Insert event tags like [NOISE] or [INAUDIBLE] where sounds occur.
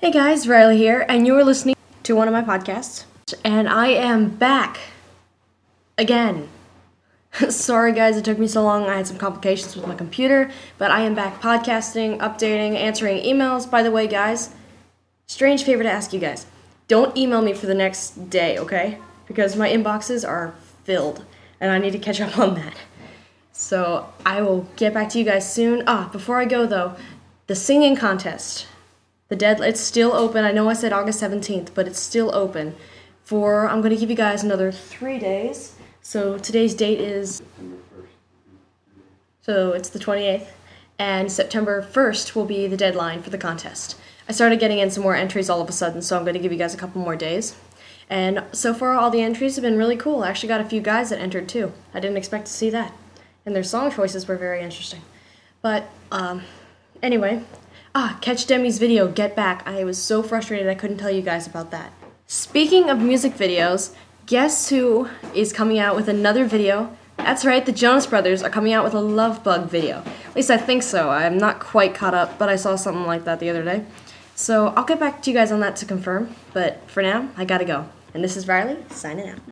Hey guys, Riley here, and you're listening to one of my podcasts. And I am back again. [LAUGHS] Sorry guys, it took me so long. I had some complications with my computer, but I am back podcasting, updating, answering emails. By the way, guys, strange favor to ask you guys. Don't email me for the next day, okay? Because my inboxes are filled, and I need to catch up on that. So I will get back to you guys soon. Ah, before I go though, the singing contest. The dead it's still open. I know I said August 17th, but it's still open for I'm going to give you guys another 3 days. So today's date is So it's the 28th and September 1st will be the deadline for the contest. I started getting in some more entries all of a sudden, so I'm going to give you guys a couple more days. And so far all the entries have been really cool. I actually got a few guys that entered too. I didn't expect to see that. And their song choices were very interesting. But um anyway, Ah, catch Demi's video, Get Back. I was so frustrated I couldn't tell you guys about that. Speaking of music videos, guess who is coming out with another video? That's right, the Jonas Brothers are coming out with a Love Bug video. At least I think so. I'm not quite caught up, but I saw something like that the other day. So I'll get back to you guys on that to confirm, but for now, I gotta go. And this is Riley, signing out.